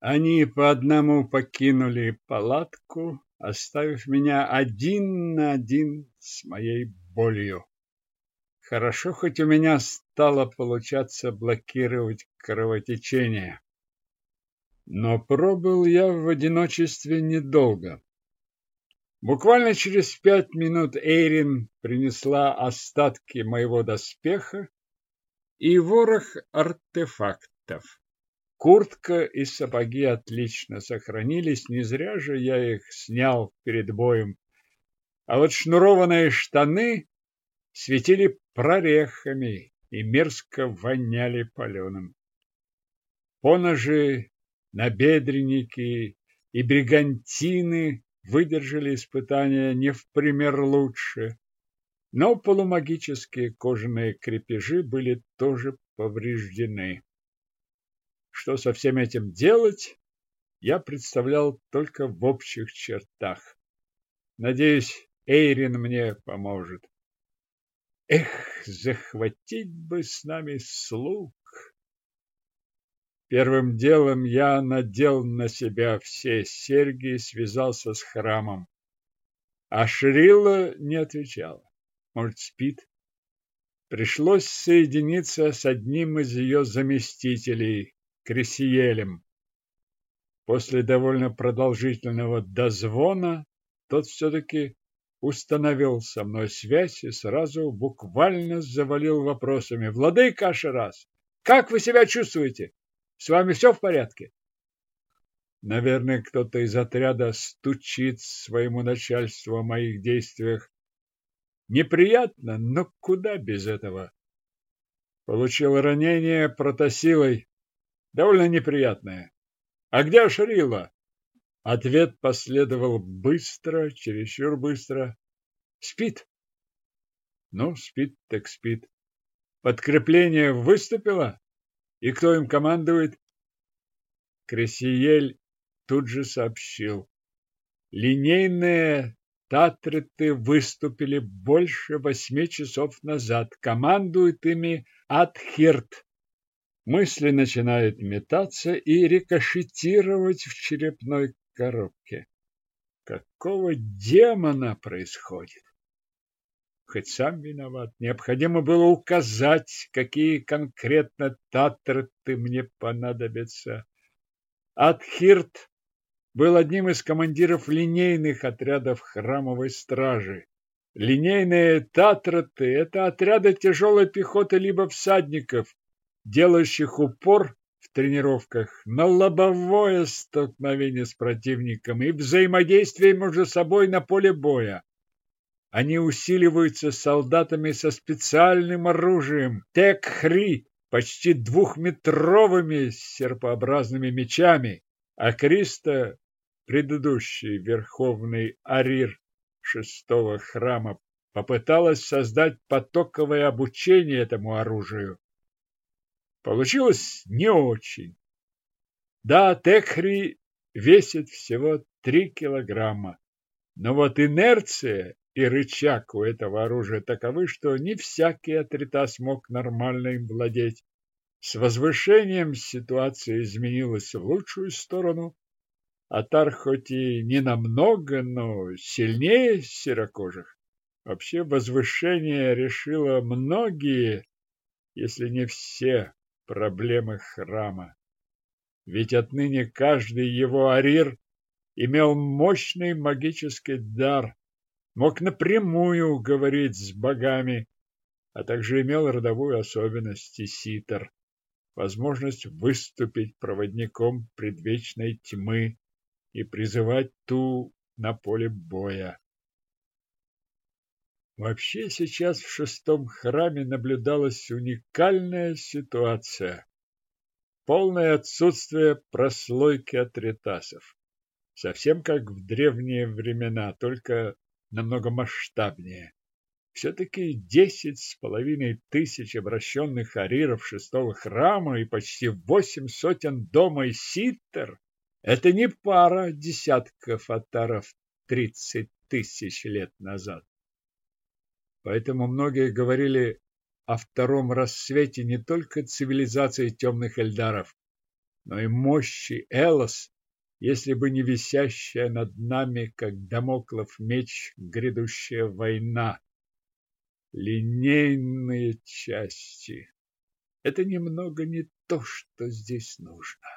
Они по одному покинули палатку, оставив меня один на один с моей болью. Хорошо, хоть у меня стало получаться блокировать кровотечение. Но пробыл я в одиночестве недолго. Буквально через пять минут Эйрин принесла остатки моего доспеха и ворох артефактов. Куртка и сапоги отлично сохранились, не зря же я их снял перед боем. А вот шнурованные штаны светили прорехами и мерзко воняли паленым. Поножи, набедренники и бригантины выдержали испытания не в пример лучше, но полумагические кожаные крепежи были тоже повреждены. Что со всем этим делать, я представлял только в общих чертах. Надеюсь, Эйрин мне поможет. Эх, захватить бы с нами слуг! Первым делом я надел на себя все серьги и связался с храмом. А Шрила не отвечала. Может, спит? Пришлось соединиться с одним из ее заместителей, Кресиелем. После довольно продолжительного дозвона тот все-таки установил со мной связь и сразу буквально завалил вопросами. «Владыка Ашерас, как вы себя чувствуете? С вами все в порядке? Наверное, кто-то из отряда стучит своему начальству о моих действиях. Неприятно, но куда без этого? Получил ранение протосилой. Довольно неприятное. А где Шрила? Ответ последовал быстро, чересчур быстро. Спит. Ну, спит так спит. Подкрепление выступило? И кто им командует? Кресиель тут же сообщил. Линейные татреты выступили больше восьми часов назад. Командует ими Атхирт. Мысли начинают метаться и рикошетировать в черепной коробке. Какого демона происходит? хоть сам виноват. Необходимо было указать, какие конкретно татраты мне понадобятся. Атхирт был одним из командиров линейных отрядов храмовой стражи. Линейные татраты – это отряды тяжелой пехоты либо всадников, делающих упор в тренировках на лобовое столкновение с противником и взаимодействие между собой на поле боя. Они усиливаются солдатами со специальным оружием Тек-Хри, почти двухметровыми серпообразными мечами, а Криста, предыдущий верховный арир шестого храма, попыталась создать потоковое обучение этому оружию. Получилось не очень. Да, Текхри весит всего три килограмма, но вот инерция и рычаг у этого оружия таковы, что не всякий атрита смог нормально им владеть. С возвышением ситуация изменилась в лучшую сторону. Атар хоть и не намного, но сильнее серокожих. Вообще возвышение решило многие, если не все, проблемы храма. Ведь отныне каждый его арир имел мощный магический дар, мог напрямую говорить с богами, а также имел родовую особенность ситер, возможность выступить проводником предвечной тьмы и призывать ту на поле боя. Вообще сейчас в шестом храме наблюдалась уникальная ситуация. Полное отсутствие прослойки атритасов. Совсем как в древние времена, только намного масштабнее. Все-таки десять с половиной тысяч обращенных ариров шестого храма и почти восемь сотен дома и ситтер – это не пара десятков атаров тридцать тысяч лет назад. Поэтому многие говорили о втором рассвете не только цивилизации темных эльдаров, но и мощи Элос, если бы не висящая над нами, как домоклов меч, грядущая война. Линейные части. Это немного не то, что здесь нужно.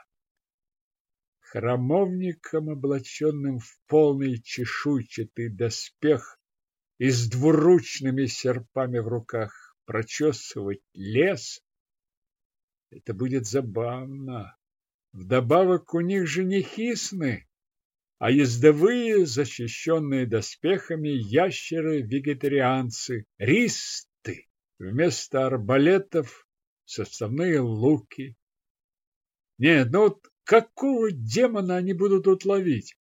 Храмовником, облаченным в полный чешуйчатый доспех и с двуручными серпами в руках, прочесывать лес — это будет забавно. Вдобавок у них же не хисны, а ездовые, защищенные доспехами, ящеры-вегетарианцы, ристы, вместо арбалетов составные луки. Нет, ну вот какого демона они будут тут ловить?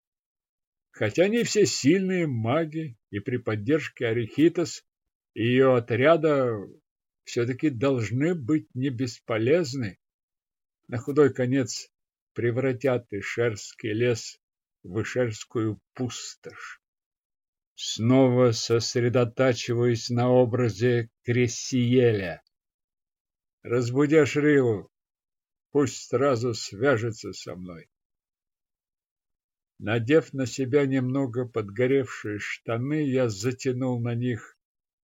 Хотя они все сильные маги, и при поддержке Арихитос и ее отряда все-таки должны быть не бесполезны. На худой конец превратят Ишерский лес в Ишерскую пустошь. Снова сосредотачиваюсь на образе Кресиеля. Разбуди Ашрилу, пусть сразу свяжется со мной. Надев на себя немного подгоревшие штаны, я затянул на них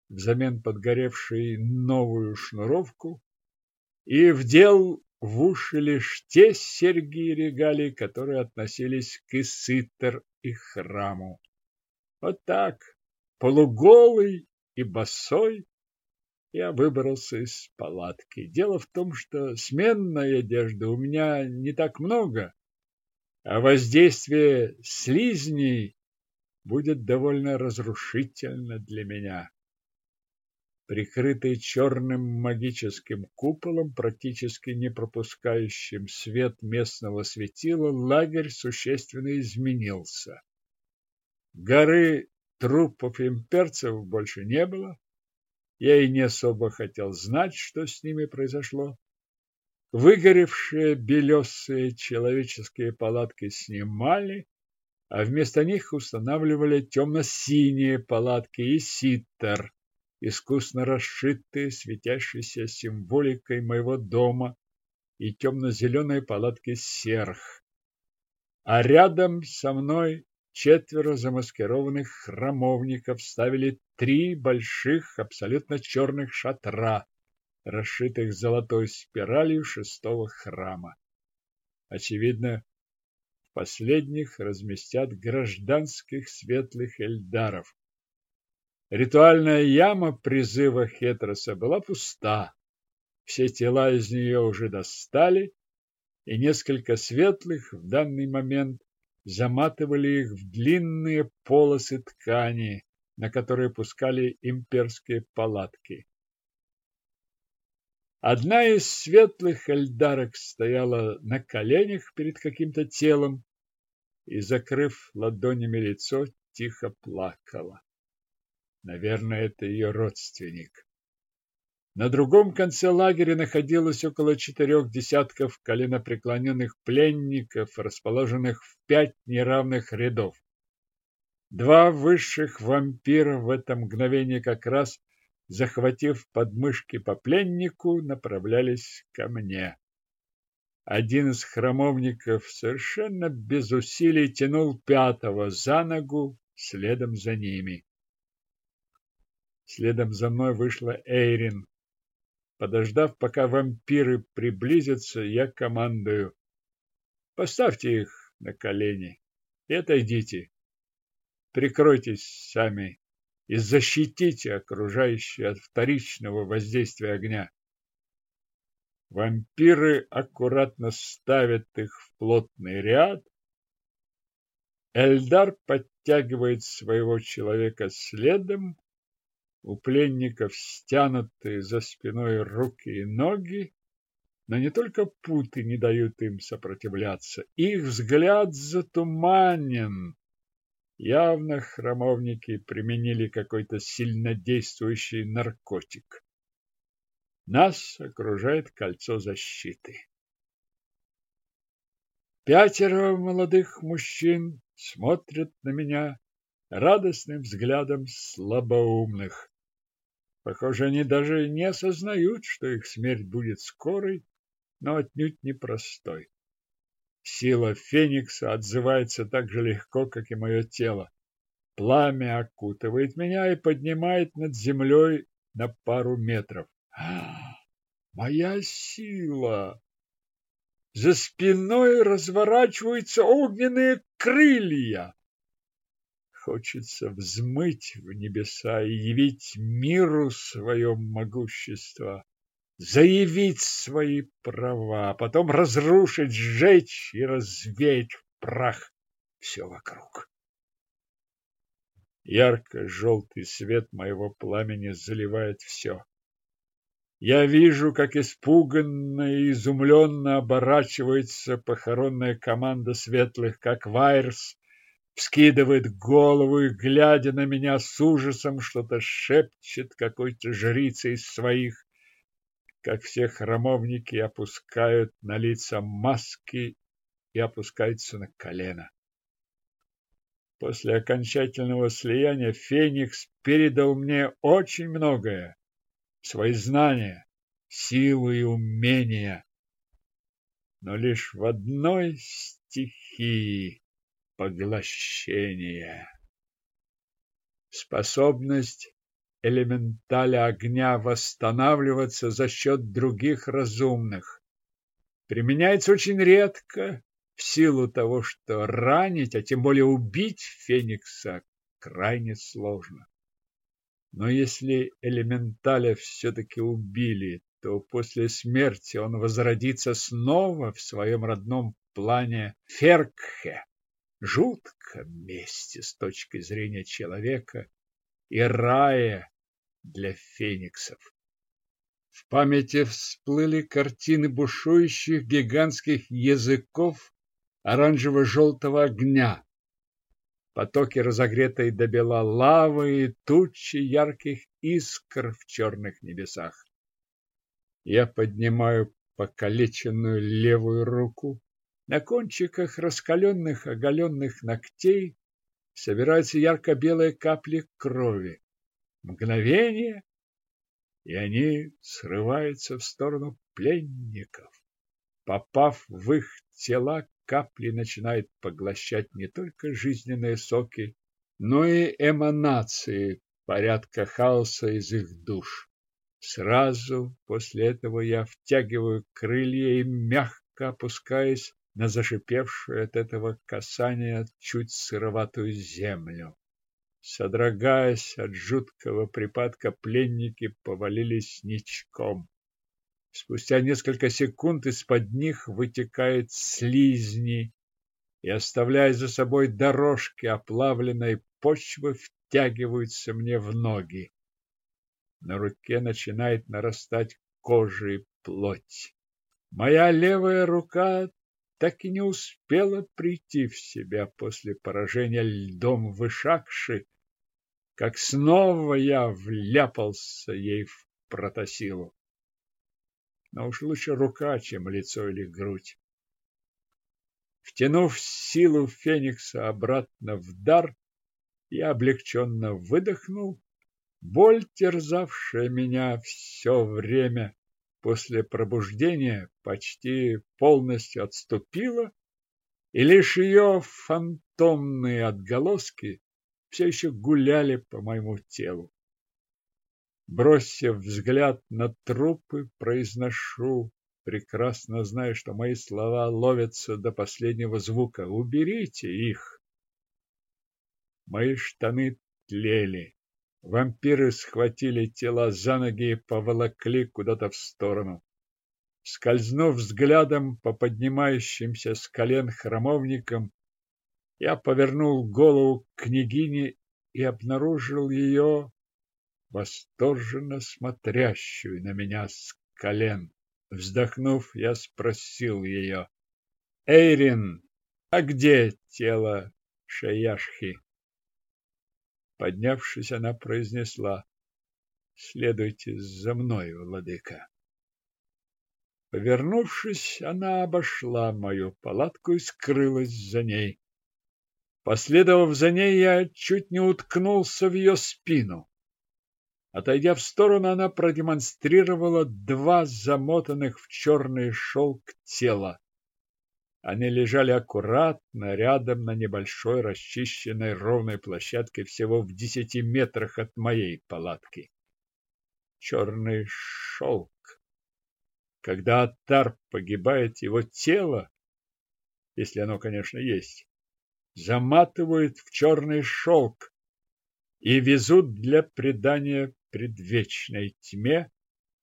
взамен подгоревшей новую шнуровку и вдел в уши лишь те серьги и регалии, которые относились к Исытер и храму. Вот так, полуголый и босой, я выбрался из палатки. Дело в том, что сменной одежды у меня не так много, а воздействие слизней будет довольно разрушительно для меня. Прикрытый черным магическим куполом, практически не пропускающим свет местного светила, лагерь существенно изменился. Горы трупов имперцев больше не было. Я и не особо хотел знать, что с ними произошло. Выгоревшие белесые человеческие палатки снимали, а вместо них устанавливали темно-синие палатки и ситтер, искусно расшитые светящейся символикой моего дома и темно-зеленые палатки серх. А рядом со мной четверо замаскированных храмовников ставили три больших абсолютно черных шатра, расшитых золотой спиралью шестого храма. Очевидно, в последних разместят гражданских светлых эльдаров. Ритуальная яма призыва Хетроса была пуста. Все тела из нее уже достали, и несколько светлых в данный момент заматывали их в длинные полосы ткани, на которые пускали имперские палатки. Одна из светлых эльдарок стояла на коленях перед каким-то телом и, закрыв ладонями лицо, тихо плакала. Наверное, это ее родственник. На другом конце лагеря находилось около четырех десятков коленопреклоненных пленников, расположенных в пять неравных рядов. Два высших вампира в это мгновение как раз, захватив подмышки по пленнику, направлялись ко мне. Один из храмовников совершенно без усилий тянул пятого за ногу следом за ними. Следом за мной вышла Эйрин. Подождав, пока вампиры приблизятся, я командую. Поставьте их на колени и отойдите. Прикройтесь сами и защитите окружающие от вторичного воздействия огня. Вампиры аккуратно ставят их в плотный ряд. Эльдар подтягивает своего человека следом у пленников стянуты за спиной руки и ноги, но не только путы не дают им сопротивляться, их взгляд затуманен. Явно храмовники применили какой-то сильнодействующий наркотик. Нас окружает кольцо защиты. Пятеро молодых мужчин смотрят на меня радостным взглядом слабоумных. Похоже, они даже не осознают, что их смерть будет скорой, но отнюдь непростой. Сила Феникса отзывается так же легко, как и мое тело. Пламя окутывает меня и поднимает над землей на пару метров. Моя сила! За спиной разворачиваются огненные крылья. Хочется взмыть в небеса и явить миру свое могущество, заявить свои права, потом разрушить, сжечь и развеять в прах все вокруг. Ярко-желтый свет моего пламени заливает все. Я вижу, как испуганно и изумленно оборачивается похоронная команда светлых, как Вайерс вскидывает голову и, глядя на меня с ужасом, что-то шепчет какой-то жрице из своих, как все храмовники опускают на лица маски и опускаются на колено. После окончательного слияния Феникс передал мне очень многое. Свои знания, силу и умения. Но лишь в одной стихии поглощения. Способность элементаля огня восстанавливаться за счет других разумных. Применяется очень редко в силу того, что ранить, а тем более убить Феникса крайне сложно. Но если элементаля все-таки убили, то после смерти он возродится снова в своем родном плане Феркхе, жутком месте с точки зрения человека и рая для фениксов. В памяти всплыли картины бушующих гигантских языков оранжево-желтого огня, потоки разогретой до бела лавы и тучи ярких искр в черных небесах. Я поднимаю покалеченную левую руку. На кончиках раскаленных оголенных ногтей собираются ярко-белые капли крови. Мгновение, и они срываются в сторону пленников. Попав в их тела, капли начинают поглощать не только жизненные соки, но и эманации порядка хаоса из их душ. Сразу после этого я втягиваю крылья и мягко опускаюсь на зашипевшую от этого касания чуть сыроватую землю. Содрогаясь от жуткого припадка, пленники повалились ничком. Спустя несколько секунд из-под них вытекают слизни и, оставляя за собой дорожки оплавленной почвы, втягиваются мне в ноги. На руке начинает нарастать кожа и плоть. Моя левая рука так и не успела прийти в себя после поражения льдом вышакши, как снова я вляпался ей в протосилу но уж лучше рука, чем лицо или грудь. Втянув силу Феникса обратно в дар, я облегченно выдохнул. Боль, терзавшая меня все время после пробуждения, почти полностью отступила, и лишь ее фантомные отголоски все еще гуляли по моему телу. Бросив взгляд на трупы, произношу, прекрасно зная, что мои слова ловятся до последнего звука. Уберите их. Мои штаны тлели. Вампиры схватили тела за ноги и поволокли куда-то в сторону. Скользнув взглядом по поднимающимся с колен храмовникам, я повернул голову к княгине и обнаружил ее восторженно смотрящую на меня с колен. Вздохнув, я спросил ее, «Эйрин, а где тело Шаяшхи?» Поднявшись, она произнесла, «Следуйте за мной, владыка». Повернувшись, она обошла мою палатку и скрылась за ней. Последовав за ней, я чуть не уткнулся в ее спину. Отойдя в сторону, она продемонстрировала два замотанных в черный шелк тела. Они лежали аккуратно рядом на небольшой расчищенной ровной площадке всего в десяти метрах от моей палатки. Черный шелк. Когда Аттар погибает, его тело, если оно, конечно, есть, заматывают в черный шелк и везут для предания предвечной тьме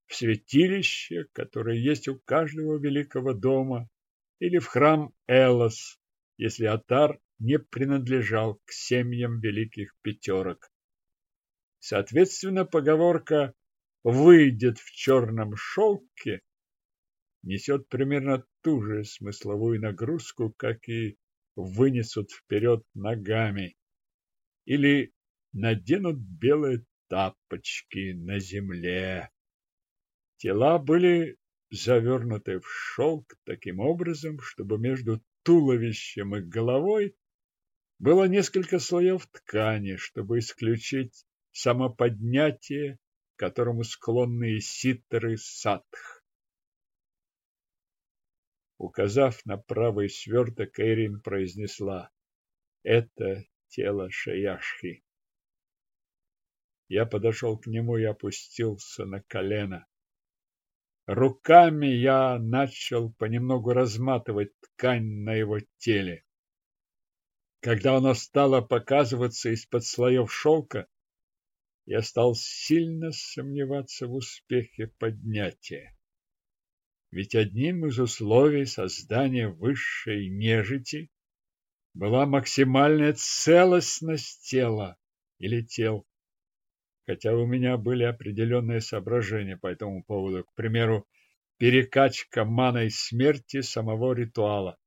в святилище, которое есть у каждого великого дома, или в храм Элос, если Атар не принадлежал к семьям великих пятерок. Соответственно, поговорка «выйдет в черном шелке» несет примерно ту же смысловую нагрузку, как и «вынесут вперед ногами» или «наденут белые тапочки на земле». Тела были завернуты в шелк таким образом, чтобы между туловищем и головой было несколько слоев ткани, чтобы исключить самоподнятие, которому склонны ситтеры садх. Указав на правый сверток, Эйрин произнесла «Это тело Шаяшхи». Я подошел к нему и опустился на колено. Руками я начал понемногу разматывать ткань на его теле. Когда оно стало показываться из-под слоев шелка, я стал сильно сомневаться в успехе поднятия. Ведь одним из условий создания высшей нежити была максимальная целостность тела или тел хотя у меня были определенные соображения по этому поводу, к примеру, перекачка маной смерти самого ритуала.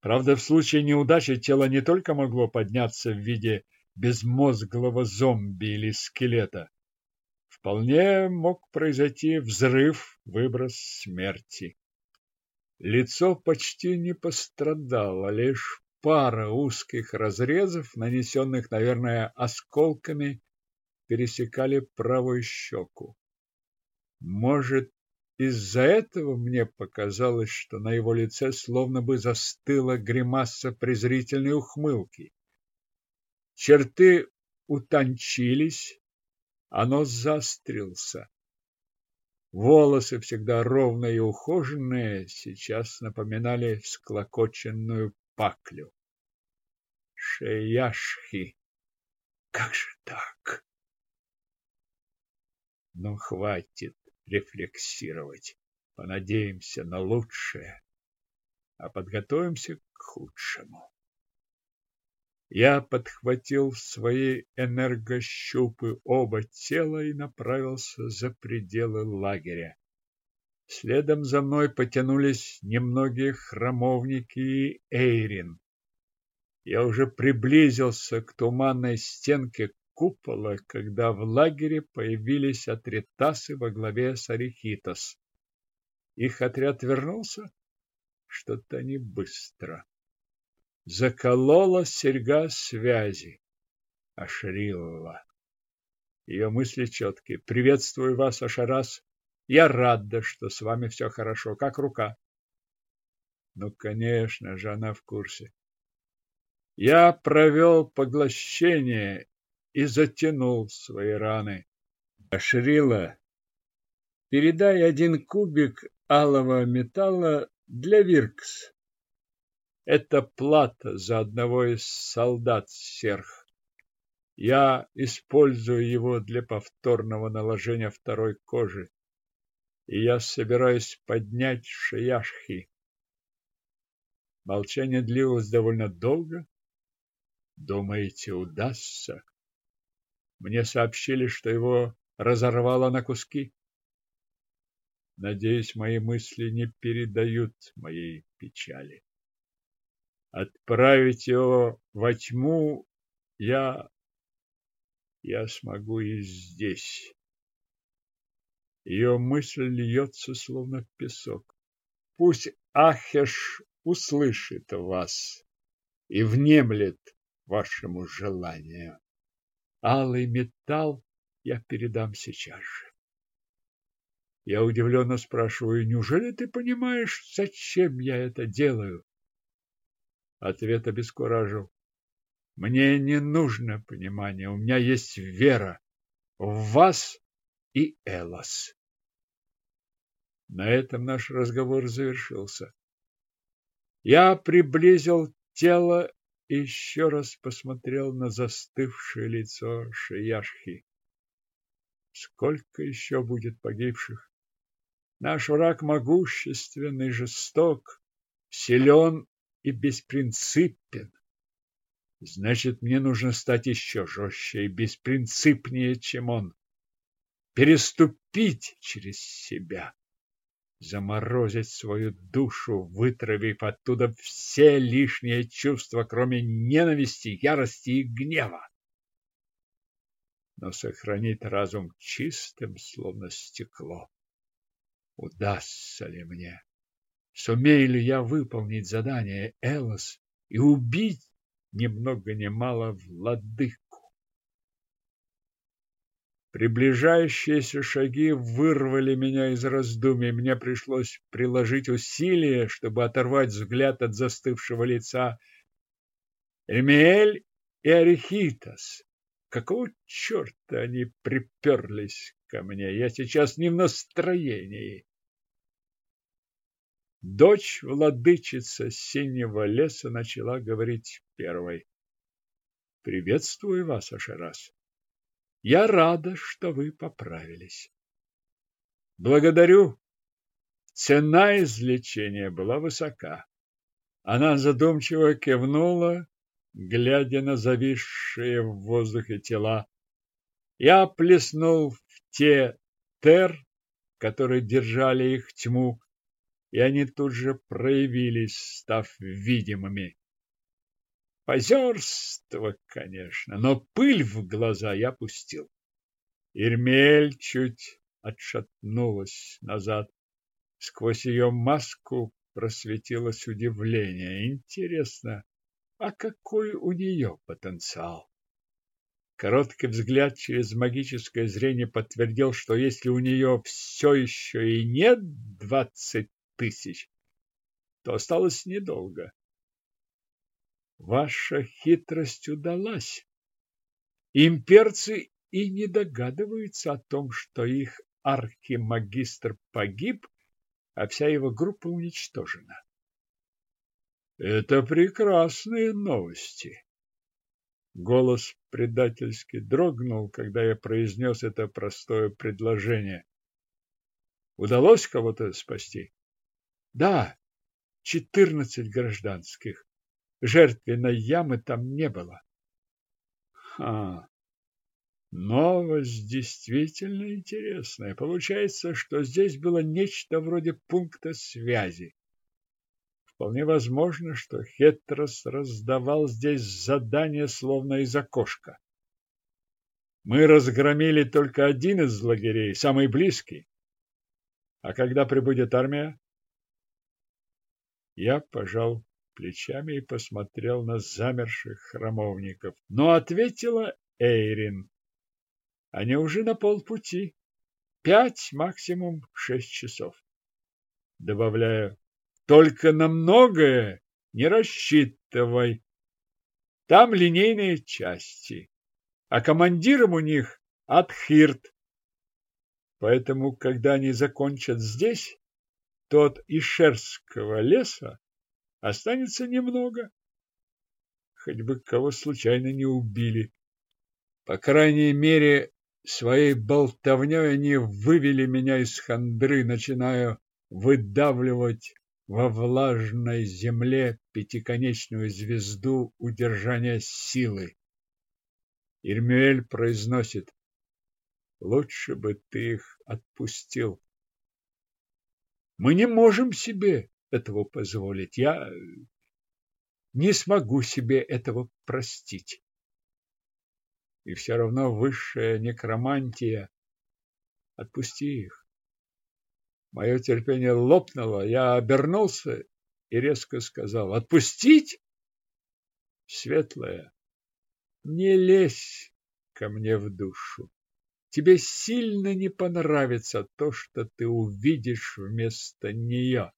Правда, в случае неудачи тело не только могло подняться в виде безмозглого зомби или скелета. Вполне мог произойти взрыв, выброс смерти. Лицо почти не пострадало, лишь пара узких разрезов, нанесенных, наверное, осколками пересекали правую щеку. Может, из-за этого мне показалось, что на его лице словно бы застыла гримаса презрительной ухмылки. Черты утончились, а нос заострился. Волосы, всегда ровные и ухоженные, сейчас напоминали склокоченную паклю. Шеяшхи! Как же так? Но хватит рефлексировать. Понадеемся на лучшее, а подготовимся к худшему. Я подхватил свои энергощупы оба тела и направился за пределы лагеря. Следом за мной потянулись немногие храмовники и Эйрин. Я уже приблизился к туманной стенке купола, когда в лагере появились атритасы во главе с Арихитос. Их отряд вернулся? Что-то не быстро. Заколола серьга связи. Ашрилла. Ее мысли четкие. Приветствую вас, Ашарас. Я рада, что с вами все хорошо, как рука. Ну, конечно же, она в курсе. Я провел поглощение и затянул свои раны. Ашрила, передай один кубик алого металла для Виркс. Это плата за одного из солдат серх. Я использую его для повторного наложения второй кожи. И я собираюсь поднять шияшхи. Молчание длилось довольно долго. Думаете, удастся? Мне сообщили, что его разорвало на куски. Надеюсь, мои мысли не передают моей печали. Отправить его во тьму я... я смогу и здесь. Ее мысль льется, словно песок. Пусть Ахеш услышит вас и внемлет вашему желанию. Алый металл я передам сейчас же. Я удивленно спрашиваю, неужели ты понимаешь, зачем я это делаю? Ответ обескуражил. Мне не нужно понимание, у меня есть вера в вас и Элос. На этом наш разговор завершился. Я приблизил тело и еще раз посмотрел на застывшее лицо Шияшхи. Сколько еще будет погибших? Наш враг могущественный, жесток, силен и беспринципен. Значит, мне нужно стать еще жестче и беспринципнее, чем он. Переступить через себя заморозить свою душу, вытравив оттуда все лишние чувства, кроме ненависти, ярости и гнева. Но сохранить разум чистым, словно стекло. Удастся ли мне? Сумею ли я выполнить задание Элос и убить ни много ни мало владыку? Приближающиеся шаги вырвали меня из раздумий. Мне пришлось приложить усилия, чтобы оторвать взгляд от застывшего лица. Эмиэль и Арихитас. Какого черта они приперлись ко мне? Я сейчас не в настроении. Дочь владычица синего леса начала говорить первой. «Приветствую вас, Ашерас. Я рада, что вы поправились. Благодарю. Цена излечения была высока. Она задумчиво кивнула, глядя на зависшие в воздухе тела. Я плеснул в те тер, которые держали их тьму, и они тут же проявились, став видимыми. Позерство, конечно, но пыль в глаза я пустил. Ирмель чуть отшатнулась назад. Сквозь ее маску просветилось удивление. Интересно, а какой у нее потенциал? Короткий взгляд через магическое зрение подтвердил, что если у нее все еще и нет двадцать тысяч, то осталось недолго. Ваша хитрость удалась. Имперцы и не догадываются о том, что их архимагистр погиб, а вся его группа уничтожена. Это прекрасные новости. Голос предательски дрогнул, когда я произнес это простое предложение. Удалось кого-то спасти? Да, четырнадцать гражданских. Жертвенной ямы там не было. Ха! Новость действительно интересная. Получается, что здесь было нечто вроде пункта связи. Вполне возможно, что Хетрос раздавал здесь задания словно из окошка. Мы разгромили только один из лагерей, самый близкий. А когда прибудет армия? Я пожал плечами и посмотрел на замерших храмовников. Но ответила Эйрин. Они уже на полпути. Пять, максимум шесть часов. Добавляю, только на многое не рассчитывай. Там линейные части, а командиром у них Атхирт. Поэтому, когда они закончат здесь, тот Ишерского леса Останется немного. Хоть бы кого случайно не убили. По крайней мере, своей болтовней они вывели меня из хандры, начиная выдавливать во влажной земле пятиконечную звезду удержания силы. Ирмюэль произносит, лучше бы ты их отпустил. Мы не можем себе этого позволить. Я не смогу себе этого простить. И все равно высшая некромантия. Отпусти их. Мое терпение лопнуло. Я обернулся и резко сказал. Отпустить? Светлая, не лезь ко мне в душу. Тебе сильно не понравится то, что ты увидишь вместо нее.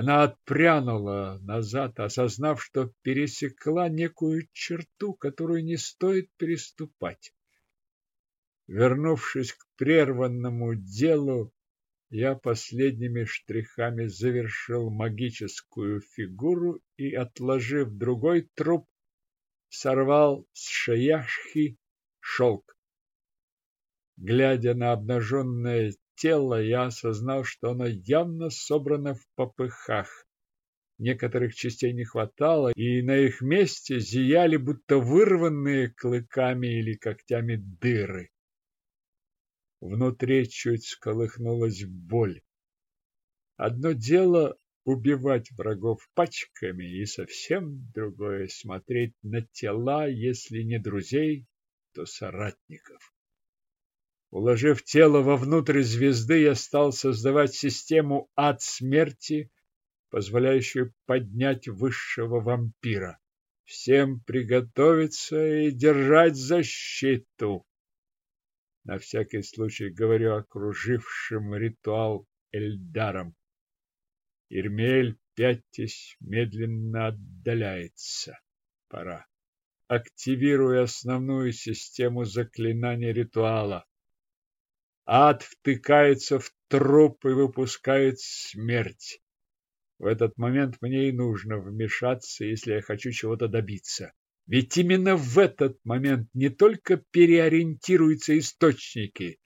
Она отпрянула назад, осознав, что пересекла некую черту, которую не стоит переступать. Вернувшись к прерванному делу, я последними штрихами завершил магическую фигуру и, отложив другой труп, сорвал с шаяшхи шелк. Глядя на обнаженное тело, я осознал, что оно явно собрано в попыхах. Некоторых частей не хватало, и на их месте зияли, будто вырванные клыками или когтями дыры. Внутри чуть сколыхнулась боль. Одно дело убивать врагов пачками, и совсем другое смотреть на тела, если не друзей, то соратников. Уложив тело вовнутрь звезды, я стал создавать систему ад смерти, позволяющую поднять высшего вампира. Всем приготовиться и держать защиту. На всякий случай говорю окружившим ритуал Эльдаром. Ирмель, пятясь, медленно отдаляется. Пора. Активирую основную систему заклинания ритуала. Ад втыкается в труп и выпускает смерть. В этот момент мне и нужно вмешаться, если я хочу чего-то добиться. Ведь именно в этот момент не только переориентируются источники,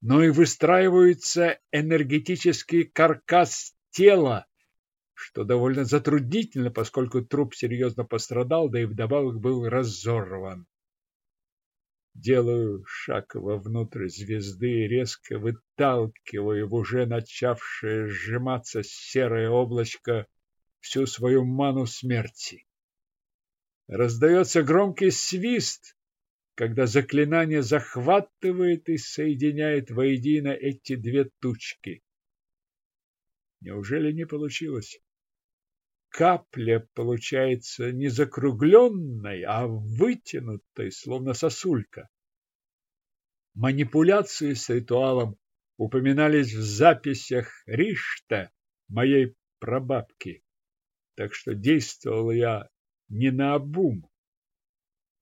но и выстраивается энергетический каркас тела, что довольно затруднительно, поскольку труп серьезно пострадал, да и вдобавок был разорван. Делаю шаг вовнутрь звезды и резко выталкиваю в уже начавшее сжиматься серое облачко всю свою ману смерти. Раздается громкий свист, когда заклинание захватывает и соединяет воедино эти две тучки. Неужели не получилось? Капля получается не закругленной, а вытянутой, словно сосулька. Манипуляции с ритуалом упоминались в записях Ришта, моей прабабки, так что действовал я не на обум.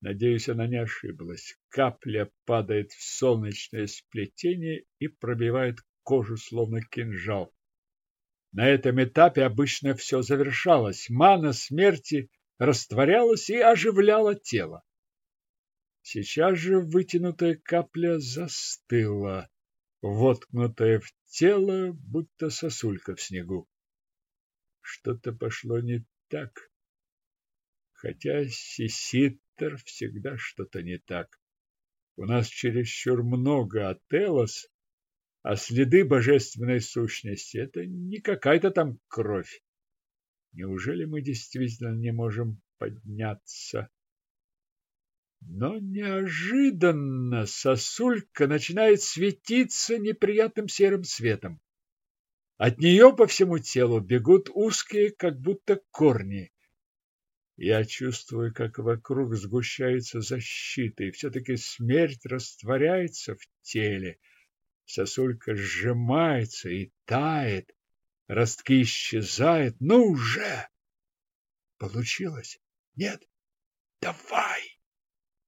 Надеюсь, она не ошиблась. Капля падает в солнечное сплетение и пробивает кожу, словно кинжал. На этом этапе обычно все завершалось. Мана смерти растворялась и оживляла тело. Сейчас же вытянутая капля застыла, воткнутая в тело, будто сосулька в снегу. Что-то пошло не так. Хотя Сиситер всегда что-то не так. У нас чересчур много Ателос, а следы божественной сущности – это не какая-то там кровь. Неужели мы действительно не можем подняться? Но неожиданно сосулька начинает светиться неприятным серым светом. От нее по всему телу бегут узкие, как будто корни. Я чувствую, как вокруг сгущается защита, и все-таки смерть растворяется в теле – Сосулька сжимается и тает, ростки исчезают. Ну уже! Получилось? Нет? Давай!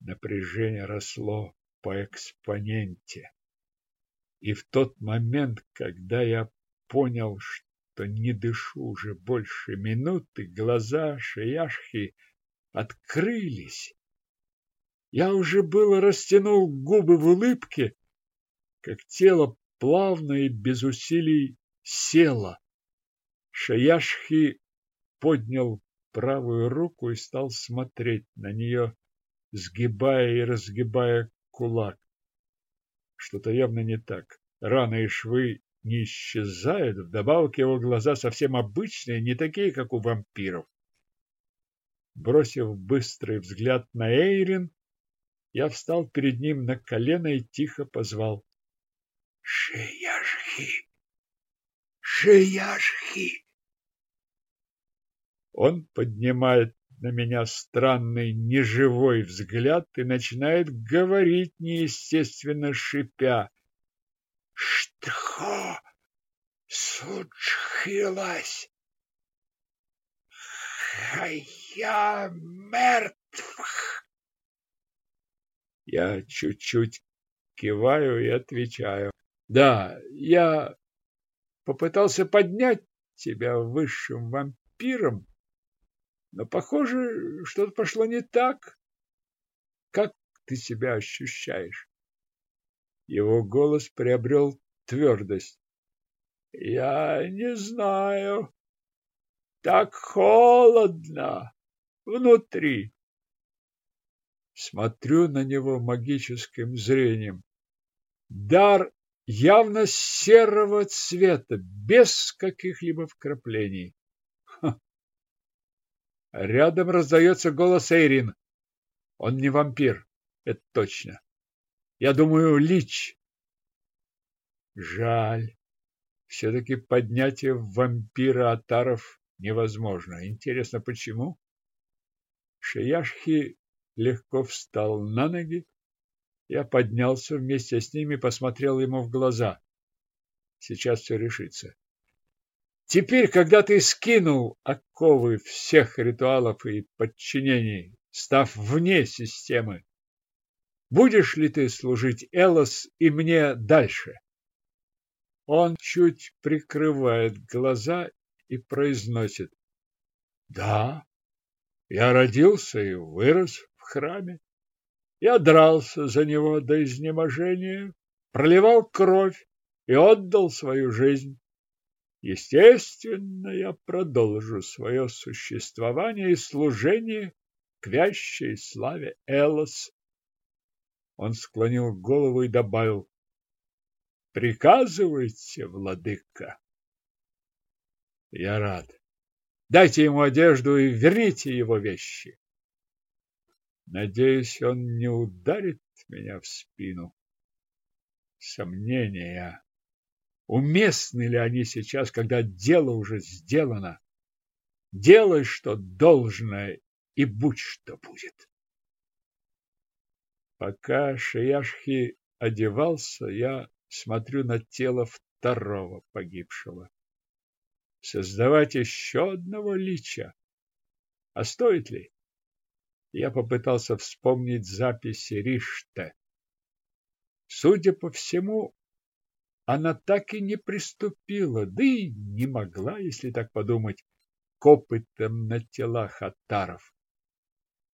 Напряжение росло по экспоненте. И в тот момент, когда я понял, что не дышу уже больше минуты, глаза Шияшхи открылись. Я уже было растянул губы в улыбке, как тело плавно и без усилий село. Шаяшхи поднял правую руку и стал смотреть на нее, сгибая и разгибая кулак. Что-то явно не так. Раны и швы не исчезают, вдобавок его глаза совсем обычные, не такие, как у вампиров. Бросив быстрый взгляд на Эйрин, я встал перед ним на колено и тихо позвал. Шияшхи! Шияшхи! Он поднимает на меня странный неживой взгляд и начинает говорить неестественно шипя. Штхо! Суджхилась! я мертв. Я чуть-чуть киваю и отвечаю. Да, я попытался поднять тебя высшим вампиром, но, похоже, что-то пошло не так. Как ты себя ощущаешь? Его голос приобрел твердость. Я не знаю. Так холодно внутри. Смотрю на него магическим зрением. Дар явно серого цвета, без каких-либо вкраплений. Ха. Рядом раздается голос Эйрин. Он не вампир, это точно. Я думаю, Лич. Жаль. Все-таки поднятие вампира Атаров невозможно. Интересно, почему? Шияшхи легко встал на ноги. Я поднялся вместе с ними, посмотрел ему в глаза. Сейчас все решится. Теперь, когда ты скинул оковы всех ритуалов и подчинений, став вне системы, будешь ли ты служить Элос и мне дальше? Он чуть прикрывает глаза и произносит. Да, я родился и вырос в храме. Я дрался за него до изнеможения, проливал кровь и отдал свою жизнь. Естественно, я продолжу свое существование и служение к вящей славе Элос. Он склонил голову и добавил, «Приказывайте, владыка». Я рад. Дайте ему одежду и верните его вещи. Надеюсь, он не ударит меня в спину. Сомнения. Уместны ли они сейчас, когда дело уже сделано? Делай, что должно, и будь, что будет. Пока Шияшхи одевался, я смотрю на тело второго погибшего. Создавать еще одного лича? А стоит ли? Я попытался вспомнить записи Риште. Судя по всему, она так и не приступила, да и не могла, если так подумать, к опытам на телах атаров.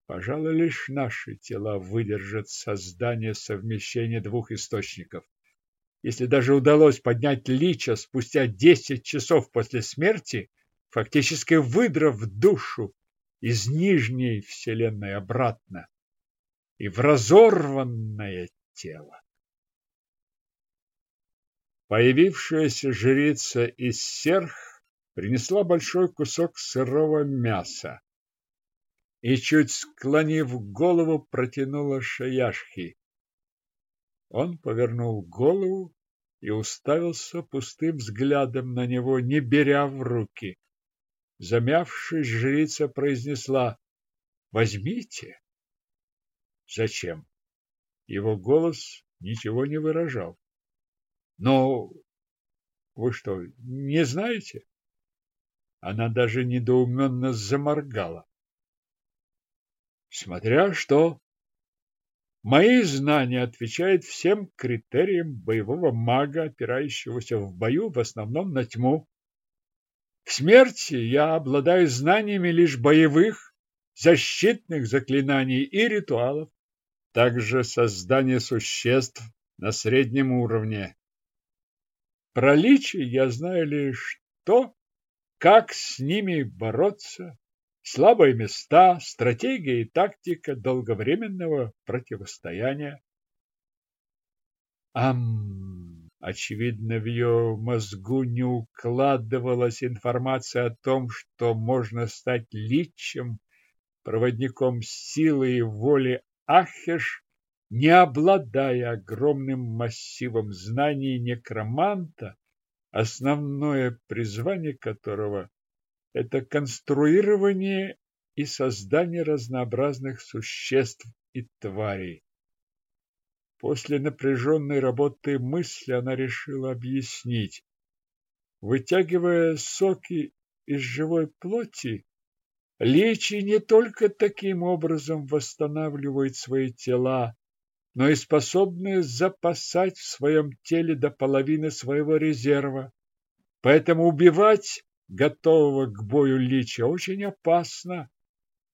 Пожалуй, лишь наши тела выдержат создание совмещения двух источников. Если даже удалось поднять лича спустя десять часов после смерти, фактически выдрав душу из нижней вселенной обратно и в разорванное тело. Появившаяся жрица из серх принесла большой кусок сырого мяса и, чуть склонив голову, протянула Шаяшхи. Он повернул голову и уставился пустым взглядом на него, не беря в руки. Замявшись, жрица произнесла «Возьмите». «Зачем?» Его голос ничего не выражал. «Но вы что, не знаете?» Она даже недоуменно заморгала. «Смотря что», Мои знания отвечают всем критериям боевого мага, опирающегося в бою в основном на тьму. В смерти я обладаю знаниями лишь боевых, защитных заклинаний и ритуалов, также создание существ на среднем уровне. Про личи я знаю лишь то, как с ними бороться, слабые места, стратегия и тактика долговременного противостояния. Ам, очевидно, в ее мозгу не укладывалась информация о том, что можно стать личем, проводником силы и воли Ахеш, не обладая огромным массивом знаний некроманта, основное призвание которого это конструирование и создание разнообразных существ и тварей. После напряженной работы мысли она решила объяснить. Вытягивая соки из живой плоти, Личи не только таким образом восстанавливают свои тела, но и способны запасать в своем теле до половины своего резерва. Поэтому убивать готового к бою лича очень опасно.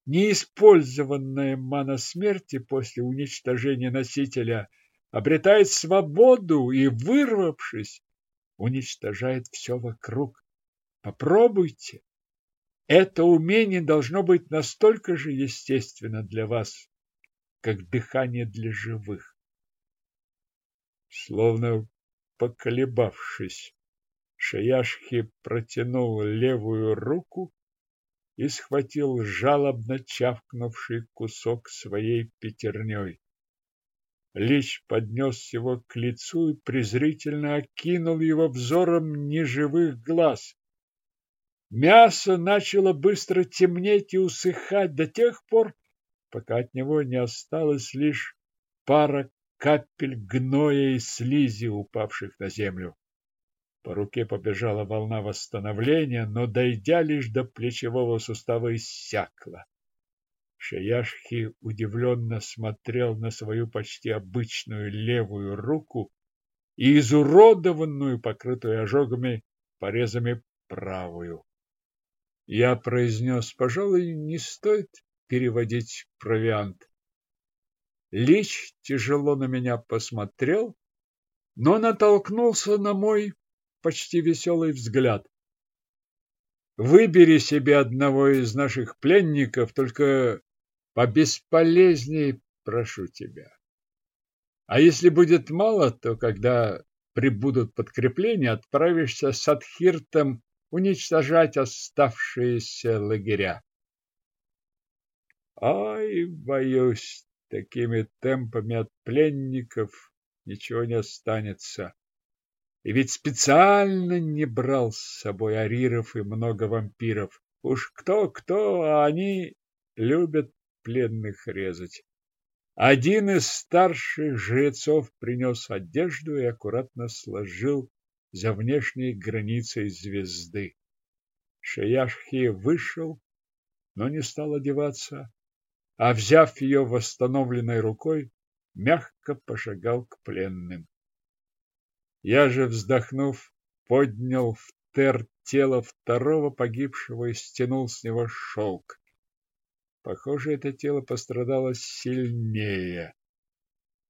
Неиспользованная мана смерти после уничтожения носителя обретает свободу и, вырвавшись, уничтожает все вокруг. Попробуйте. Это умение должно быть настолько же естественно для вас, как дыхание для живых. Словно поколебавшись, Шаяшхи протянул левую руку и схватил жалобно чавкнувший кусок своей пятерней. Лич поднес его к лицу и презрительно окинул его взором неживых глаз. Мясо начало быстро темнеть и усыхать до тех пор, пока от него не осталось лишь пара капель гноя и слизи, упавших на землю. По руке побежала волна восстановления, но, дойдя лишь до плечевого сустава, иссякла. Шаяшхи удивленно смотрел на свою почти обычную левую руку и изуродованную, покрытую ожогами, порезами правую. Я произнес, пожалуй, не стоит переводить провиант. Лич тяжело на меня посмотрел, но натолкнулся на мой почти веселый взгляд. Выбери себе одного из наших пленников, только побесполезней прошу тебя. А если будет мало, то когда прибудут подкрепления, отправишься с Адхиртом уничтожать оставшиеся лагеря. Ай, боюсь, такими темпами от пленников ничего не останется. И ведь специально не брал с собой ариров и много вампиров. Уж кто-кто, а они любят пленных резать. Один из старших жрецов принес одежду и аккуратно сложил за внешней границей звезды. Шаяшхи вышел, но не стал одеваться, а, взяв ее восстановленной рукой, мягко пошагал к пленным. Я же, вздохнув, поднял в тер тело второго погибшего и стянул с него шелк. Похоже, это тело пострадало сильнее.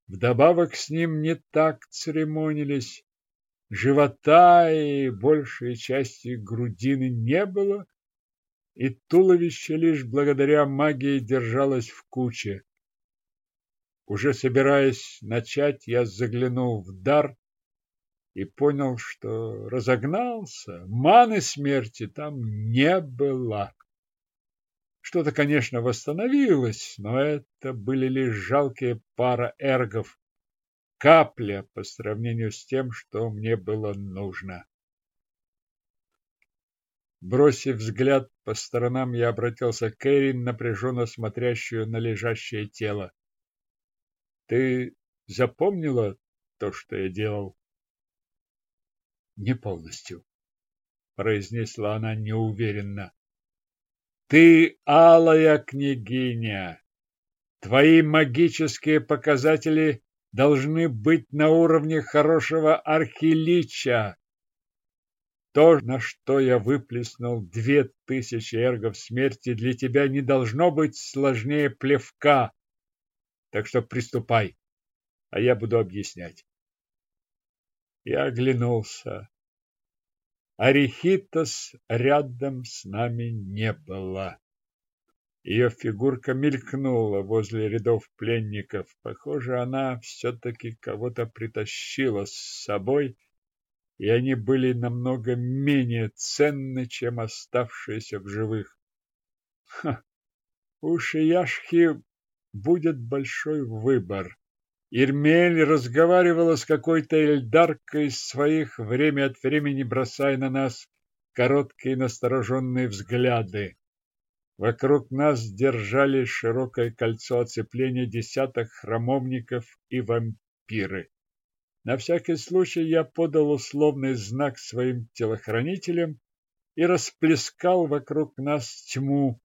Вдобавок с ним не так церемонились. Живота и большей части грудины не было, и туловище лишь благодаря магии держалось в куче. Уже собираясь начать, я заглянул в дар и понял, что разогнался, маны смерти там не было. Что-то, конечно, восстановилось, но это были лишь жалкие пара эргов, капля по сравнению с тем, что мне было нужно. Бросив взгляд по сторонам, я обратился к Эрин, напряженно смотрящую на лежащее тело. «Ты запомнила то, что я делал?» Не полностью, произнесла она неуверенно. Ты алая княгиня. Твои магические показатели должны быть на уровне хорошего архилича. То, на что я выплеснул две тысячи эргов смерти, для тебя не должно быть сложнее плевка. Так что приступай, а я буду объяснять. Я оглянулся. Арихитос рядом с нами не было. Ее фигурка мелькнула возле рядов пленников. Похоже, она все-таки кого-то притащила с собой, и они были намного менее ценны, чем оставшиеся в живых. Ха! У Шияшхи будет большой выбор. Ирмель разговаривала с какой-то эльдаркой из своих, время от времени бросая на нас короткие настороженные взгляды. Вокруг нас держали широкое кольцо оцепления десяток храмовников и вампиры. На всякий случай я подал условный знак своим телохранителям и расплескал вокруг нас тьму,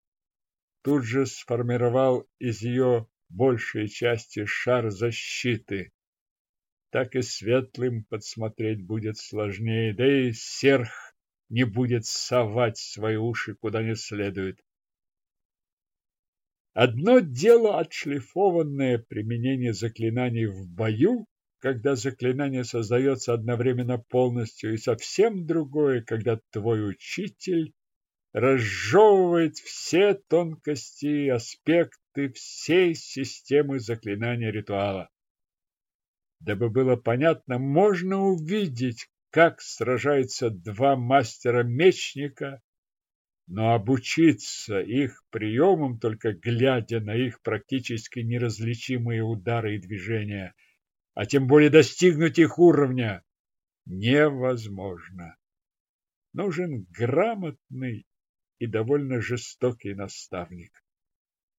тут же сформировал из ее большей части шар защиты. Так и светлым подсмотреть будет сложнее, да и серх не будет совать свои уши куда не следует. Одно дело отшлифованное применение заклинаний в бою, когда заклинание создается одновременно полностью, и совсем другое, когда твой учитель разжевывает все тонкости и аспекты всей системы заклинания ритуала. Дабы было понятно, можно увидеть, как сражаются два мастера-мечника, но обучиться их приемам, только глядя на их практически неразличимые удары и движения, а тем более достигнуть их уровня, невозможно. Нужен грамотный и довольно жестокий наставник.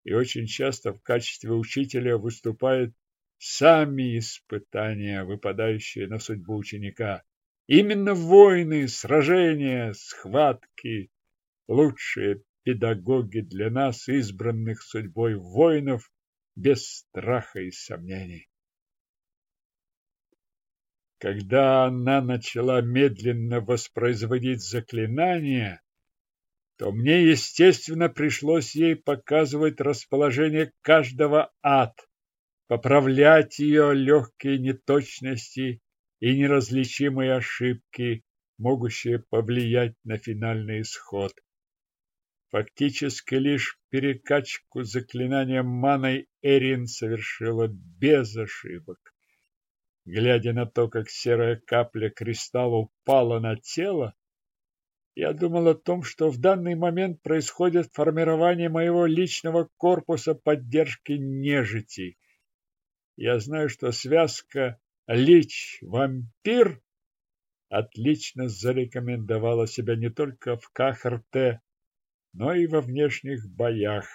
И очень часто в качестве учителя выступают сами испытания, выпадающие на судьбу ученика. Именно войны, сражения, схватки – лучшие педагоги для нас, избранных судьбой воинов, без страха и сомнений. Когда она начала медленно воспроизводить заклинания, то мне, естественно, пришлось ей показывать расположение каждого ад, поправлять ее легкие неточности и неразличимые ошибки, могущие повлиять на финальный исход. Фактически лишь перекачку заклинанием маной Эрин совершила без ошибок. Глядя на то, как серая капля кристалла упала на тело, я думал о том, что в данный момент происходит формирование моего личного корпуса поддержки нежити. Я знаю, что связка лич-вампир отлично зарекомендовала себя не только в КХРТ, но и во внешних боях.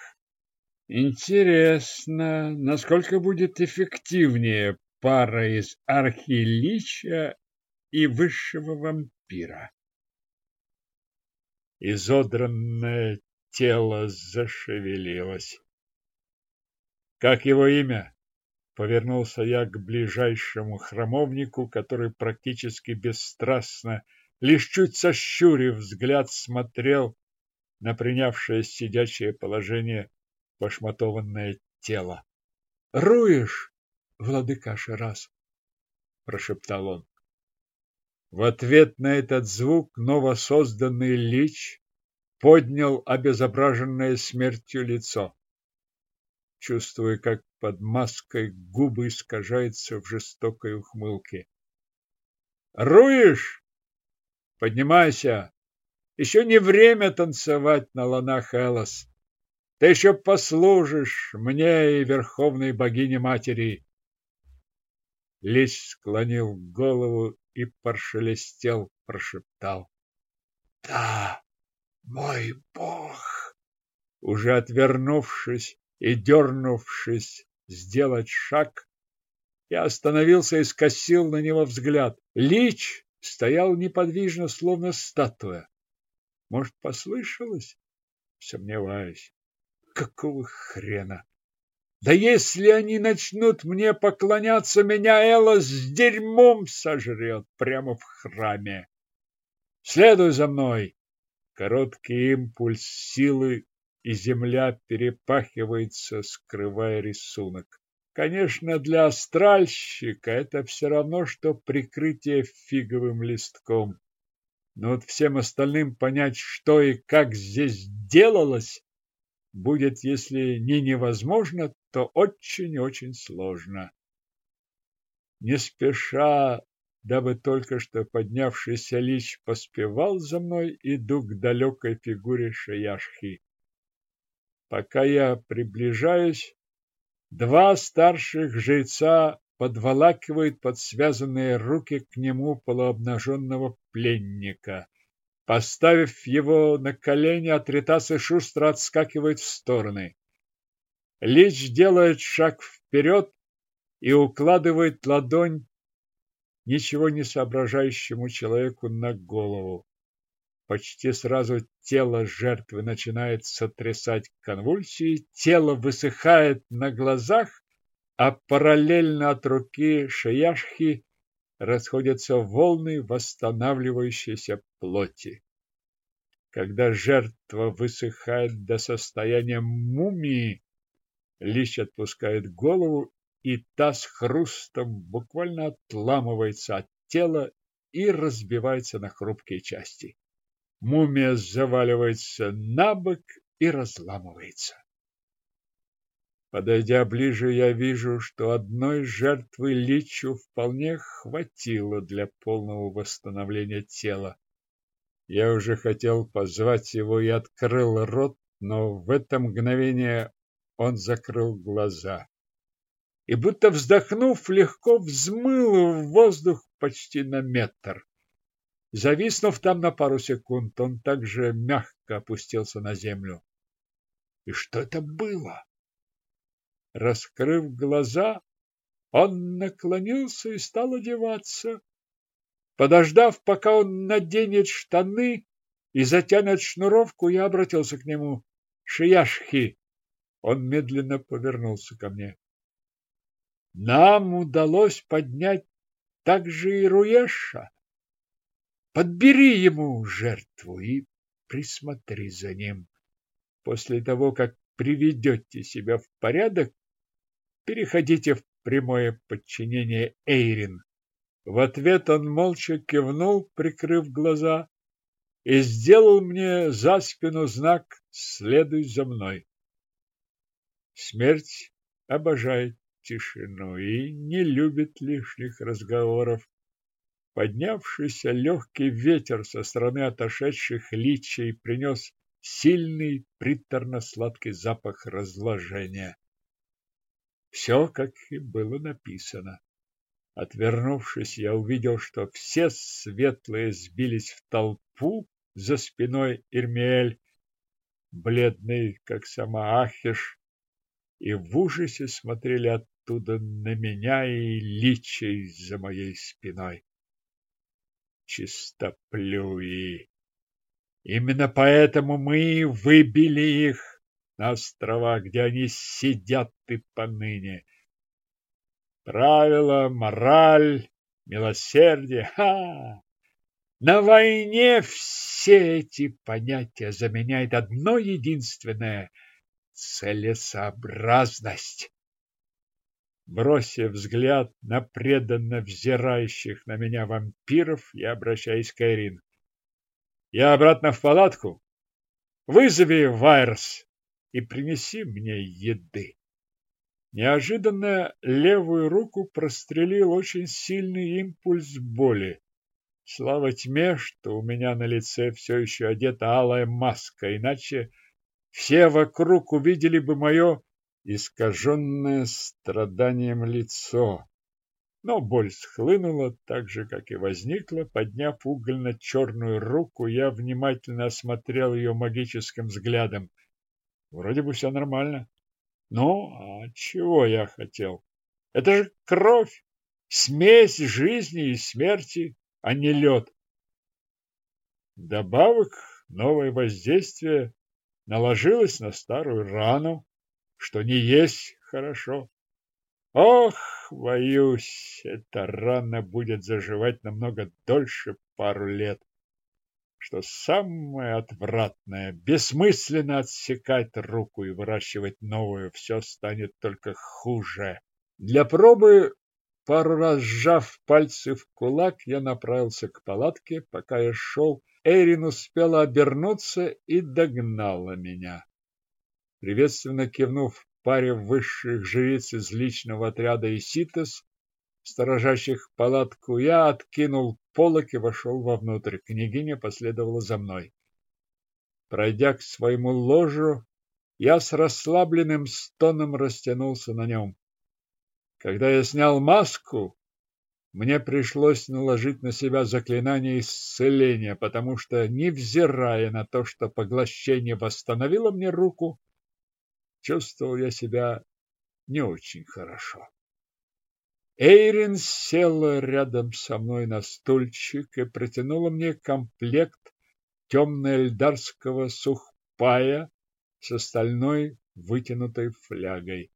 Интересно, насколько будет эффективнее пара из архилича и высшего вампира изодранное тело зашевелилось. Как его имя? Повернулся я к ближайшему храмовнику, который практически бесстрастно, лишь чуть сощурив взгляд, смотрел на принявшее сидячее положение пошматованное тело. — Руешь, владыка Шираз? — прошептал он. В ответ на этот звук новосозданный лич поднял обезображенное смертью лицо. Чувствуя, как под маской губы искажаются в жестокой ухмылке. «Руешь? Поднимайся! Еще не время танцевать на ланах Элос. Ты еще послужишь мне и верховной богине-матери!» Лич склонил голову и прошелестел, прошептал. Да, мой бог! Уже отвернувшись и дернувшись сделать шаг, я остановился и скосил на него взгляд. Лич стоял неподвижно, словно статуя. Может, послышалось? Сомневаюсь. Какого хрена? Да если они начнут мне поклоняться, меня Элла с дерьмом сожрет прямо в храме. Следуй за мной. Короткий импульс силы, и земля перепахивается, скрывая рисунок. Конечно, для астральщика это все равно, что прикрытие фиговым листком. Но вот всем остальным понять, что и как здесь делалось, будет, если не невозможно, то очень очень сложно. Не спеша, дабы только что поднявшийся лич поспевал за мной, иду к далекой фигуре Шаяшхи. Пока я приближаюсь, два старших жреца подволакивают под связанные руки к нему полуобнаженного пленника. Поставив его на колени, Атритасы шустро отскакивает в стороны. Лич делает шаг вперед и укладывает ладонь ничего не соображающему человеку на голову. Почти сразу тело жертвы начинает сотрясать конвульсии, тело высыхает на глазах, а параллельно от руки Шияшхи расходятся волны восстанавливающейся плоти. Когда жертва высыхает до состояния мумии, Лич отпускает голову, и та с хрустом буквально отламывается от тела и разбивается на хрупкие части. Мумия заваливается на бок и разламывается. Подойдя ближе, я вижу, что одной жертвы личу вполне хватило для полного восстановления тела. Я уже хотел позвать его и открыл рот, но в это мгновение он закрыл глаза. И будто вздохнув, легко взмыл в воздух почти на метр. Зависнув там на пару секунд, он также мягко опустился на землю. И что это было? Раскрыв глаза, он наклонился и стал одеваться. Подождав, пока он наденет штаны и затянет шнуровку, я обратился к нему. «Шияшхи!» Он медленно повернулся ко мне. «Нам удалось поднять также и Руеша. Подбери ему жертву и присмотри за ним. После того, как приведете себя в порядок, переходите в прямое подчинение Эйрин. В ответ он молча кивнул, прикрыв глаза, и сделал мне за спину знак «Следуй за мной». Смерть обожает тишину и не любит лишних разговоров. Поднявшийся легкий ветер со стороны отошедших личей принес сильный приторно-сладкий запах разложения. Все, как и было написано. Отвернувшись, я увидел, что все светлые сбились в толпу за спиной Ирмиэль, бледный, как сама Ахиш, и в ужасе смотрели оттуда на меня и личей за моей спиной. Чистоплюи! Именно поэтому мы выбили их на острова, где они сидят и поныне. Правила, мораль, милосердие. Ха! На войне все эти понятия заменяет одно единственное — целесообразность. Бросив взгляд на преданно взирающих на меня вампиров, я обращаюсь к Эрин. Я обратно в палатку. Вызови Вайрс и принеси мне еды. Неожиданно левую руку прострелил очень сильный импульс боли. Слава тьме, что у меня на лице все еще одета алая маска, иначе все вокруг увидели бы мое искаженное страданием лицо. Но боль схлынула так же, как и возникла. Подняв угольно-черную руку, я внимательно осмотрел ее магическим взглядом. Вроде бы все нормально. Ну, а чего я хотел? Это же кровь, смесь жизни и смерти, а не лед. Добавок новое воздействие наложилось на старую рану, что не есть хорошо. Ох, боюсь, эта рана будет заживать намного дольше пару лет что самое отвратное, бессмысленно отсекать руку и выращивать новую, все станет только хуже. Для пробы, пару раз сжав пальцы в кулак, я направился к палатке. Пока я шел, Эйрин успела обернуться и догнала меня. Приветственно кивнув паре высших жриц из личного отряда Иситес, сторожащих палатку, я откинул полок и вошел вовнутрь. Княгиня последовала за мной. Пройдя к своему ложу, я с расслабленным стоном растянулся на нем. Когда я снял маску, мне пришлось наложить на себя заклинание исцеления, потому что, невзирая на то, что поглощение восстановило мне руку, чувствовал я себя не очень хорошо. Эйрин села рядом со мной на стульчик и протянула мне комплект темно-эльдарского сухпая с остальной вытянутой флягой.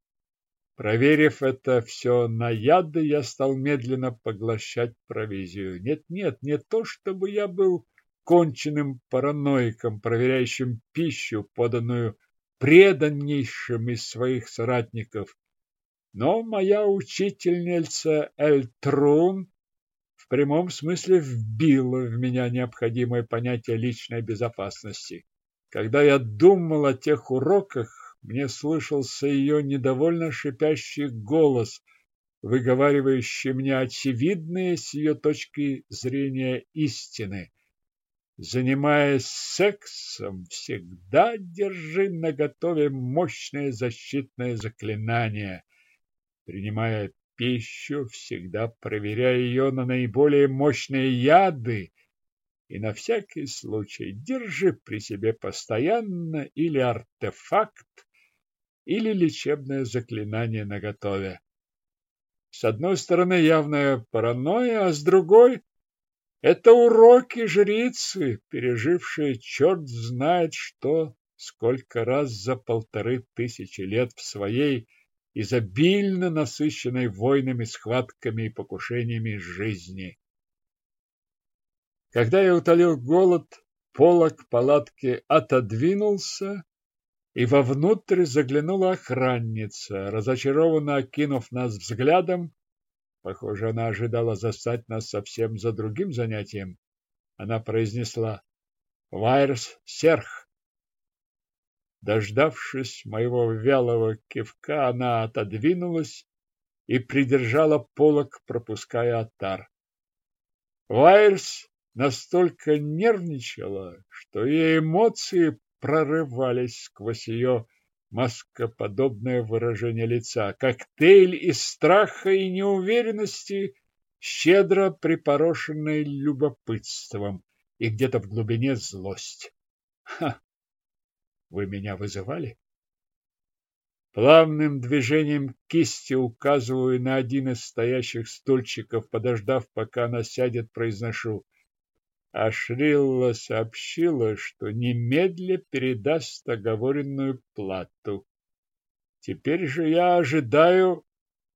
Проверив это все на яды, я стал медленно поглощать провизию. Нет-нет, не то чтобы я был конченным параноиком, проверяющим пищу, поданную преданнейшим из своих соратников. Но моя учительница Эльтрун в прямом смысле вбила в меня необходимое понятие личной безопасности. Когда я думал о тех уроках, мне слышался ее недовольно шипящий голос, выговаривающий мне очевидные с ее точки зрения истины. Занимаясь сексом, всегда держи наготове мощное защитное заклинание. Принимая пищу, всегда проверяя ее на наиболее мощные яды и на всякий случай держи при себе постоянно или артефакт, или лечебное заклинание наготове. С одной стороны явная паранойя, а с другой это уроки жрицы, пережившие черт знает что, сколько раз за полторы тысячи лет в своей изобильно насыщенной войнами, схватками и покушениями жизни. Когда я утолил голод, полог палатки отодвинулся, и вовнутрь заглянула охранница, разочарованно окинув нас взглядом, Похоже, она ожидала застать нас совсем за другим занятием. Она произнесла «Вайрс Серх». Дождавшись моего вялого кивка, она отодвинулась и придержала полок, пропуская Атар. Вайрс настолько нервничала, что ее эмоции прорывались сквозь ее маскоподобное выражение лица, коктейль из страха и неуверенности, щедро припорошенный любопытством и где-то в глубине злость. Ха! Вы меня вызывали? Плавным движением кисти указываю на один из стоящих стульчиков, подождав, пока она сядет, произношу — а Шрилла сообщила, что немедля передаст оговоренную плату. Теперь же я ожидаю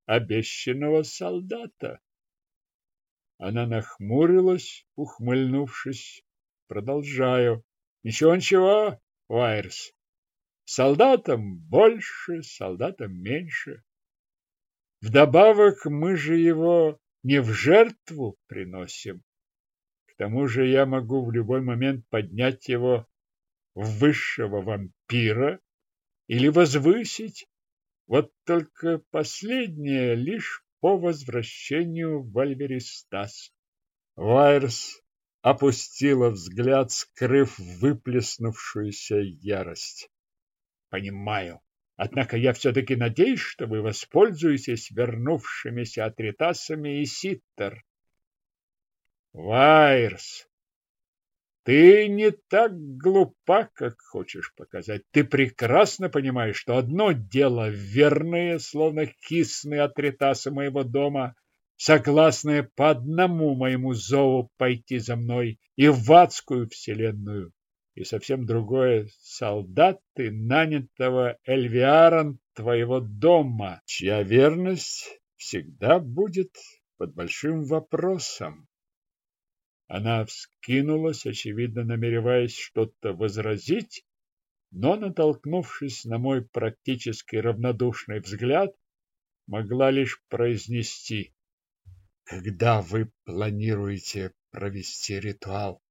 обещанного солдата. Она нахмурилась, ухмыльнувшись. Продолжаю. Ничего, ничего, Вайерс. Солдатам больше, солдатам меньше. Вдобавок мы же его не в жертву приносим, тому же я могу в любой момент поднять его в высшего вампира или возвысить. Вот только последнее лишь по возвращению в Альверистас. Вайерс опустила взгляд, скрыв выплеснувшуюся ярость. Понимаю. Однако я все-таки надеюсь, что вы воспользуетесь вернувшимися атритасами и ситтер. Вайерс, ты не так глупа, как хочешь показать. Ты прекрасно понимаешь, что одно дело верные, словно кисные отритасы моего дома, согласные по одному моему зову пойти за мной и в адскую вселенную, и совсем другое — солдаты нанятого Эльвиарон твоего дома, чья верность всегда будет под большим вопросом. Она вскинулась, очевидно, намереваясь что-то возразить, но, натолкнувшись на мой практически равнодушный взгляд, могла лишь произнести «Когда вы планируете провести ритуал?»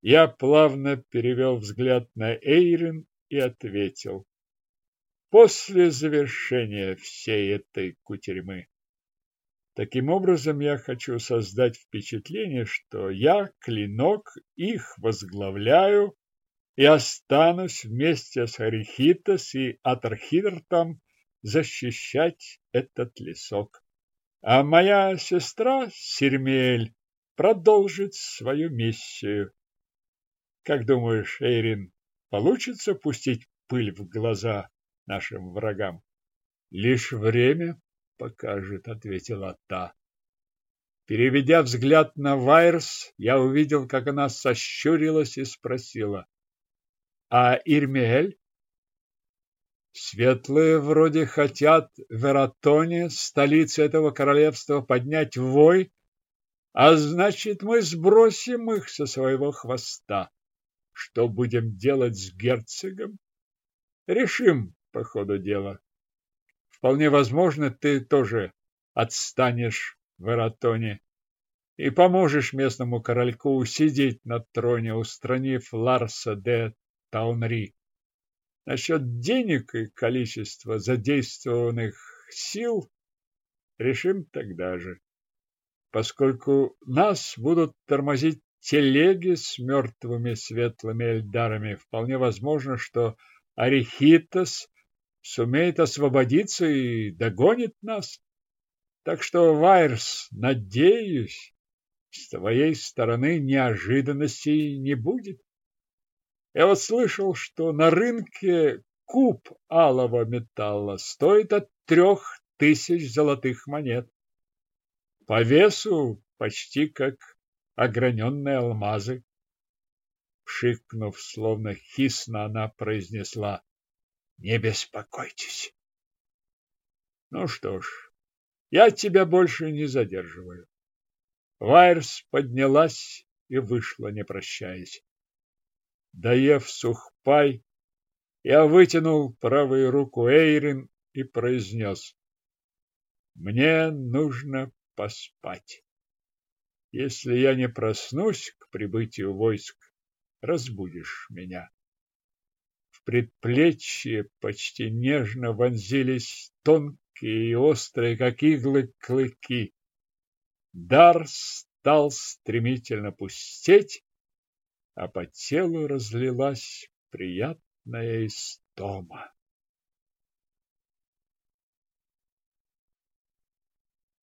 Я плавно перевел взгляд на Эйрин и ответил «После завершения всей этой кутерьмы». Таким образом, я хочу создать впечатление, что я, Клинок, их возглавляю и останусь вместе с Арихитос и Атархидертом защищать этот лесок. А моя сестра Сермель продолжит свою миссию. Как думаешь, Эйрин, получится пустить пыль в глаза нашим врагам? Лишь время покажет, ответила та. Переведя взгляд на Вайерс, я увидел, как она сощурилась и спросила. А Ирмиэль? Светлые вроде хотят в Эратоне, столице этого королевства, поднять вой, а значит, мы сбросим их со своего хвоста. Что будем делать с герцогом? Решим по ходу дела. Вполне возможно, ты тоже отстанешь в Эратоне и поможешь местному корольку усидеть на троне, устранив Ларса де Таунри. Насчет денег и количества задействованных сил решим тогда же. Поскольку нас будут тормозить телеги с мертвыми светлыми эльдарами, вполне возможно, что Арихитос сумеет освободиться и догонит нас. Так что, Вайрс, надеюсь, с твоей стороны неожиданностей не будет. Я вот слышал, что на рынке куб алого металла стоит от трех тысяч золотых монет. По весу почти как ограненные алмазы. Пшикнув, словно хисно, она произнесла «Не беспокойтесь». Ну что ж, я тебя больше не задерживаю. Вайерс поднялась и вышла, не прощаясь. Доев сухпай, я вытянул правую руку Эйрин и произнес. Мне нужно поспать. Если я не проснусь к прибытию войск, разбудишь меня. Предплечье почти нежно вонзились тонкие и острые, как иглы, клыки. Дар стал стремительно пустеть, а по телу разлилась приятная истома.